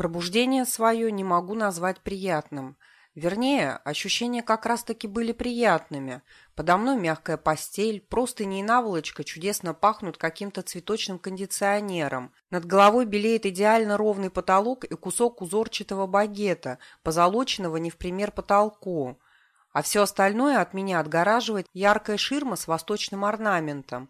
Пробуждение свое не могу назвать приятным. Вернее, ощущения как раз-таки были приятными. Подо мной мягкая постель, просто не наволочка чудесно пахнут каким-то цветочным кондиционером. Над головой белеет идеально ровный потолок и кусок узорчатого багета, позолоченного не в пример потолку. А все остальное от меня отгораживает яркая ширма с восточным орнаментом.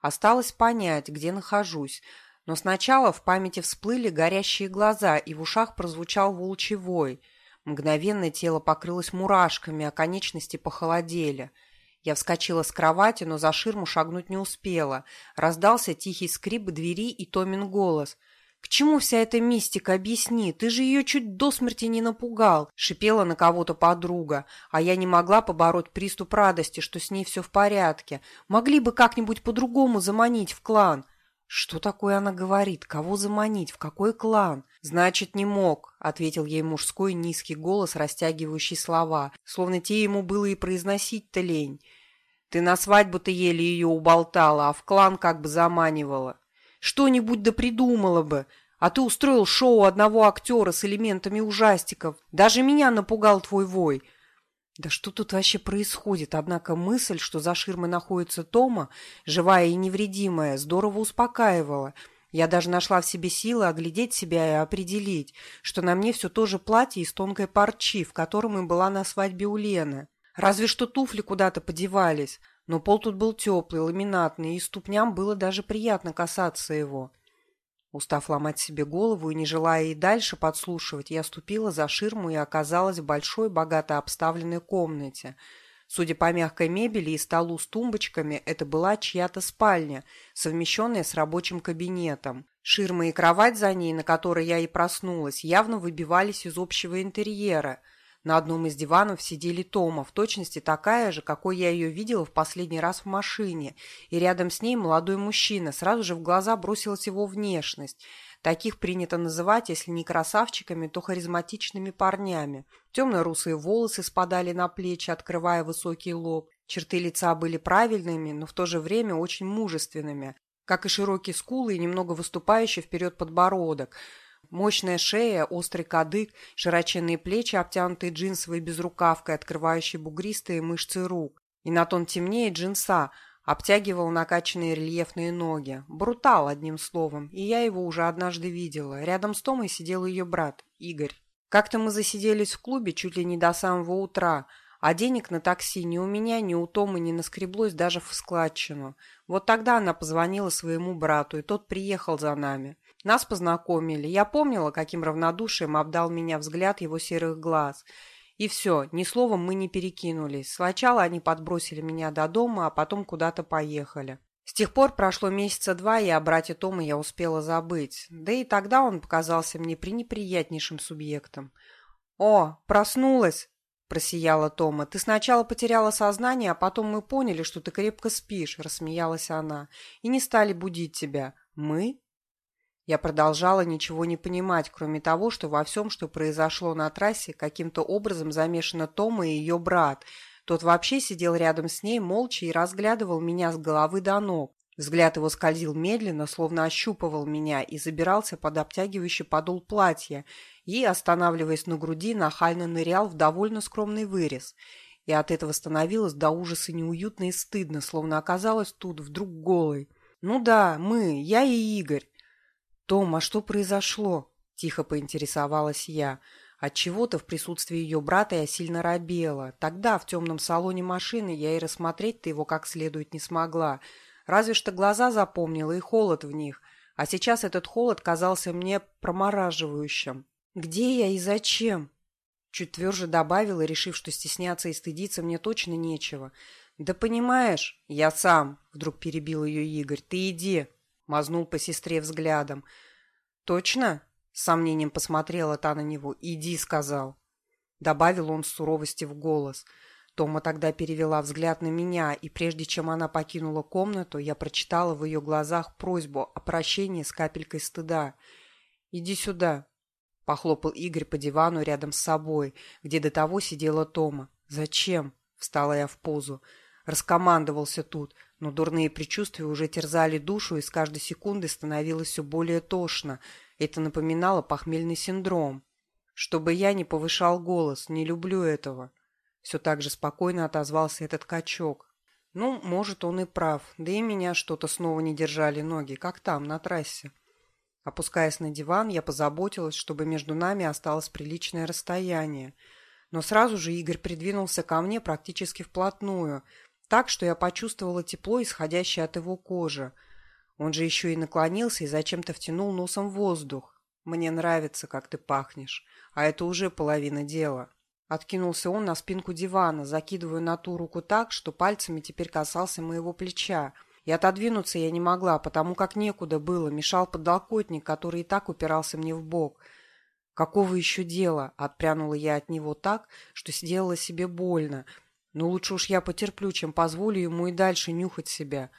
Осталось понять, где нахожусь – но сначала в памяти всплыли горящие глаза, и в ушах прозвучал волчий вой. Мгновенно тело покрылось мурашками, а конечности похолодели. Я вскочила с кровати, но за ширму шагнуть не успела. Раздался тихий скрип двери и Томин голос. «К чему вся эта мистика? Объясни, ты же ее чуть до смерти не напугал!» Шипела на кого-то подруга, а я не могла побороть приступ радости, что с ней все в порядке. Могли бы как-нибудь по-другому заманить в клан. Что такое она говорит? Кого заманить? В какой клан? Значит, не мог, ответил ей мужской низкий голос, растягивающий слова, словно те ему было и произносить-то лень. Ты на свадьбу-то еле ее уболтала, а в клан как бы заманивала. Что-нибудь да придумала бы. А ты устроил шоу одного актера с элементами ужастиков. Даже меня напугал твой вой. Да что тут вообще происходит? Однако мысль, что за ширмой находится Тома, живая и невредимая, здорово успокаивала. Я даже нашла в себе силы оглядеть себя и определить, что на мне все то же платье из тонкой парчи, в котором и была на свадьбе у Лены. Разве что туфли куда-то подевались, но пол тут был теплый, ламинатный, и ступням было даже приятно касаться его. Устав ломать себе голову и не желая и дальше подслушивать, я ступила за ширму и оказалась в большой, богато обставленной комнате. Судя по мягкой мебели и столу с тумбочками, это была чья-то спальня, совмещенная с рабочим кабинетом. Ширма и кровать за ней, на которой я и проснулась, явно выбивались из общего интерьера – на одном из диванов сидели Тома, в точности такая же, какой я ее видела в последний раз в машине, и рядом с ней молодой мужчина. Сразу же в глаза бросилась его внешность. Таких принято называть, если не красавчиками, то харизматичными парнями. Темно-русые волосы спадали на плечи, открывая высокий лоб. Черты лица были правильными, но в то же время очень мужественными, как и широкие скулы и немного выступающий вперед подбородок – Мощная шея, острый кадык, широченные плечи, обтянутые джинсовой безрукавкой, открывающие бугристые мышцы рук. И на тон темнее джинса, обтягивал накачанные рельефные ноги. Брутал, одним словом, и я его уже однажды видела. Рядом с Томой сидел ее брат, Игорь. Как-то мы засиделись в клубе чуть ли не до самого утра, а денег на такси ни у меня, ни у Томы не наскреблось даже в складчину. Вот тогда она позвонила своему брату, и тот приехал за нами. Нас познакомили. Я помнила, каким равнодушием обдал меня взгляд его серых глаз. И все, ни словом мы не перекинулись. Сначала они подбросили меня до дома, а потом куда-то поехали. С тех пор прошло месяца два, и о брате Тома я успела забыть. Да и тогда он показался мне пренеприятнейшим субъектом. «О, проснулась!» – просияла Тома. «Ты сначала потеряла сознание, а потом мы поняли, что ты крепко спишь», – рассмеялась она. «И не стали будить тебя. Мы?» Я продолжала ничего не понимать, кроме того, что во всем, что произошло на трассе, каким-то образом замешана Тома и ее брат. Тот вообще сидел рядом с ней, молча, и разглядывал меня с головы до ног. Взгляд его скользил медленно, словно ощупывал меня, и забирался под обтягивающий подол платья, и, останавливаясь на груди, нахально нырял в довольно скромный вырез. И от этого становилось до ужаса неуютно и стыдно, словно оказалась тут вдруг голой. «Ну да, мы, я и Игорь. «Том, а что произошло?» – тихо поинтересовалась я. Отчего-то в присутствии ее брата я сильно робела. Тогда в темном салоне машины я и рассмотреть-то его как следует не смогла. Разве что глаза запомнила и холод в них. А сейчас этот холод казался мне промораживающим. «Где я и зачем?» Чуть тверже добавила, решив, что стесняться и стыдиться мне точно нечего. «Да понимаешь, я сам», — вдруг перебил ее Игорь, — «ты иди». Мазнул по сестре взглядом. «Точно?» — с сомнением посмотрела та на него. «Иди», — сказал. Добавил он суровости в голос. Тома тогда перевела взгляд на меня, и прежде чем она покинула комнату, я прочитала в ее глазах просьбу о прощении с капелькой стыда. «Иди сюда», — похлопал Игорь по дивану рядом с собой, где до того сидела Тома. «Зачем?» — встала я в позу. Раскомандовался тут, но дурные предчувствия уже терзали душу, и с каждой секунды становилось все более тошно. Это напоминало похмельный синдром. Чтобы я не повышал голос, не люблю этого. Все так же спокойно отозвался этот качок. Ну, может, он и прав. Да и меня что-то снова не держали ноги, как там, на трассе. Опускаясь на диван, я позаботилась, чтобы между нами осталось приличное расстояние. Но сразу же Игорь придвинулся ко мне практически вплотную, так, что я почувствовала тепло, исходящее от его кожи. Он же еще и наклонился и зачем-то втянул носом воздух. «Мне нравится, как ты пахнешь, а это уже половина дела». Откинулся он на спинку дивана, закидывая на ту руку так, что пальцами теперь касался моего плеча. И отодвинуться я не могла, потому как некуда было, мешал подлокотник, который и так упирался мне в бок. «Какого еще дела?» — отпрянула я от него так, что сделала себе больно. «Но лучше уж я потерплю, чем позволю ему и дальше нюхать себя.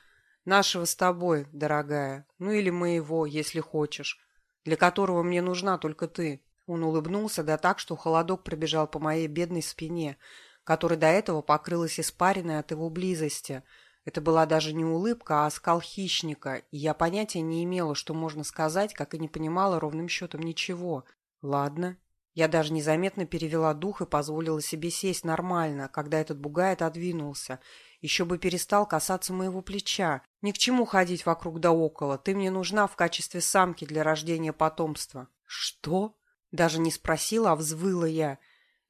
Нашего с тобой, дорогая, ну или моего, если хочешь, для которого мне нужна только ты». Он улыбнулся, да так, что холодок пробежал по моей бедной спине, которая до этого покрылась испариной от его близости. Это была даже не улыбка, а оскал хищника, и я понятия не имела, что можно сказать, как и не понимала ровным счетом ничего. Ладно. Я даже незаметно перевела дух и позволила себе сесть нормально, когда этот бугай отодвинулся. Еще бы перестал касаться моего плеча. Ни к чему ходить вокруг да около. Ты мне нужна в качестве самки для рождения потомства. Что? Даже не спросила, а взвыла я.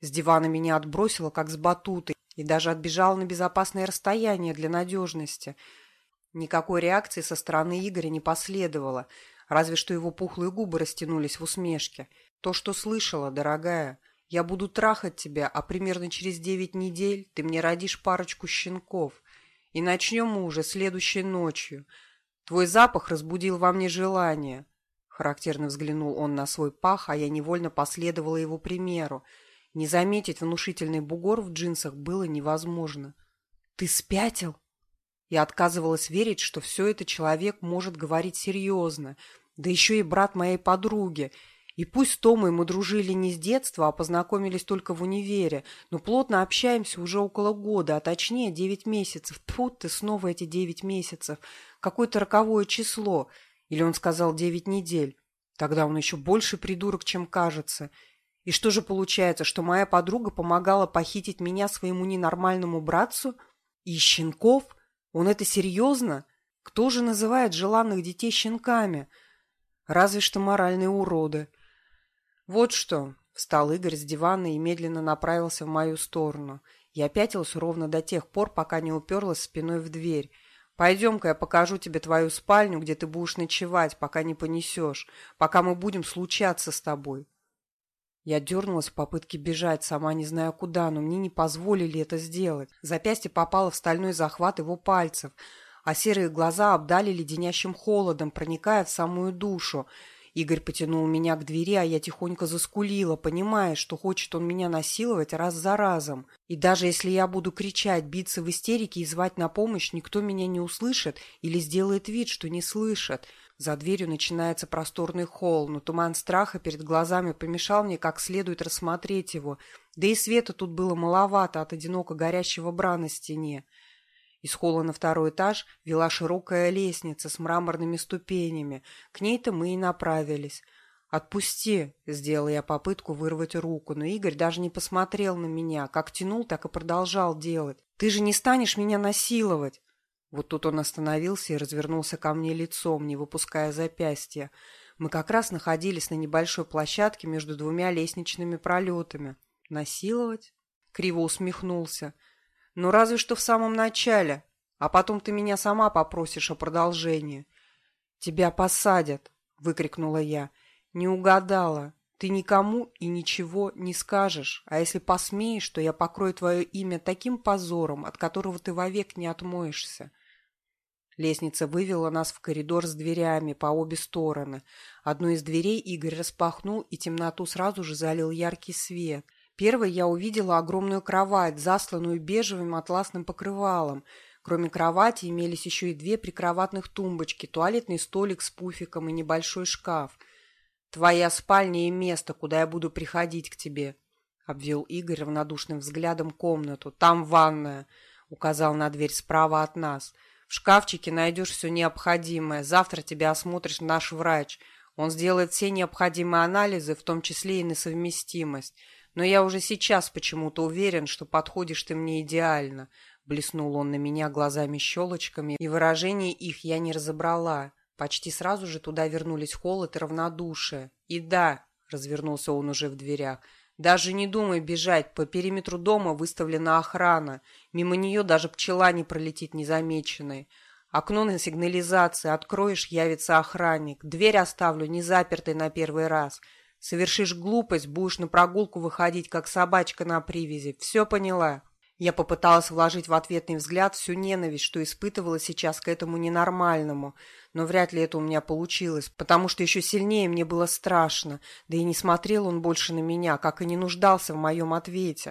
С дивана меня отбросило, как с батутой, и даже отбежала на безопасное расстояние для надежности. Никакой реакции со стороны Игоря не последовало, разве что его пухлые губы растянулись в усмешке. То, что слышала, дорогая, я буду трахать тебя, а примерно через девять недель ты мне родишь парочку щенков. И начнем мы уже следующей ночью. Твой запах разбудил во мне желание. Характерно взглянул он на свой пах, а я невольно последовала его примеру. Не заметить внушительный бугор в джинсах было невозможно. «Ты спятил?» Я отказывалась верить, что все это человек может говорить серьезно, да еще и брат моей подруги. И пусть с Томой мы дружили не с детства, а познакомились только в универе, но плотно общаемся уже около года, а точнее девять месяцев. Тьфу ты, снова эти девять месяцев. Какое-то роковое число. Или он сказал девять недель. Тогда он еще больше придурок, чем кажется. И что же получается, что моя подруга помогала похитить меня своему ненормальному братцу? И щенков? Он это серьезно? Кто же называет желанных детей щенками? Разве что моральные уроды. Вот что, встал Игорь с дивана и медленно направился в мою сторону. Я пятилась ровно до тех пор, пока не уперлась спиной в дверь. Пойдем-ка я покажу тебе твою спальню, где ты будешь ночевать, пока не понесешь, пока мы будем случаться с тобой. Я дернулась в попытке бежать, сама не зная куда, но мне не позволили это сделать. Запястье попало в стальной захват его пальцев, а серые глаза обдали леденящим холодом, проникая в самую душу. Игорь потянул меня к двери, а я тихонько заскулила, понимая, что хочет он меня насиловать раз за разом. И даже если я буду кричать, биться в истерике и звать на помощь, никто меня не услышит или сделает вид, что не слышит. За дверью начинается просторный холл, но туман страха перед глазами помешал мне как следует рассмотреть его. Да и света тут было маловато от одиноко горящего бра на стене. Из холла на второй этаж вела широкая лестница с мраморными ступенями. К ней-то мы и направились. «Отпусти!» — сделал я попытку вырвать руку, но Игорь даже не посмотрел на меня. Как тянул, так и продолжал делать. «Ты же не станешь меня насиловать!» Вот тут он остановился и развернулся ко мне лицом, не выпуская запястья. Мы как раз находились на небольшой площадке между двумя лестничными пролетами. «Насиловать?» — криво усмехнулся. Ну, разве что в самом начале, а потом ты меня сама попросишь о продолжении. Тебя посадят, выкрикнула я. Не угадала. Ты никому и ничего не скажешь, а если посмеешь, то я покрою твое имя таким позором, от которого ты вовек не отмоешься. Лестница вывела нас в коридор с дверями по обе стороны. Одну из дверей Игорь распахнул, и темноту сразу же залил яркий свет — Первой я увидела огромную кровать, засланную бежевым атласным покрывалом. Кроме кровати имелись еще и две прикроватных тумбочки, туалетный столик с пуфиком и небольшой шкаф. «Твоя спальня и место, куда я буду приходить к тебе», — обвел Игорь равнодушным взглядом комнату. «Там ванная», — указал на дверь справа от нас. «В шкафчике найдешь все необходимое. Завтра тебя осмотрит наш врач. Он сделает все необходимые анализы, в том числе и на совместимость. Но я уже сейчас почему-то уверен, что подходишь ты мне идеально. Блеснул он на меня глазами-щелочками, и выражение их я не разобрала. Почти сразу же туда вернулись холод и равнодушие. И да, развернулся он уже в дверях, даже не думай бежать, по периметру дома выставлена охрана. Мимо нее даже пчела не пролетит незамеченной. Окно на сигнализации откроешь, явится охранник. Дверь оставлю не запертой на первый раз. Совершишь глупость, будешь на прогулку выходить, как собачка на привязи. Все поняла?» Я попыталась вложить в ответный взгляд всю ненависть, что испытывала сейчас к этому ненормальному, но вряд ли это у меня получилось, потому что еще сильнее мне было страшно, да и не смотрел он больше на меня, как и не нуждался в моем ответе.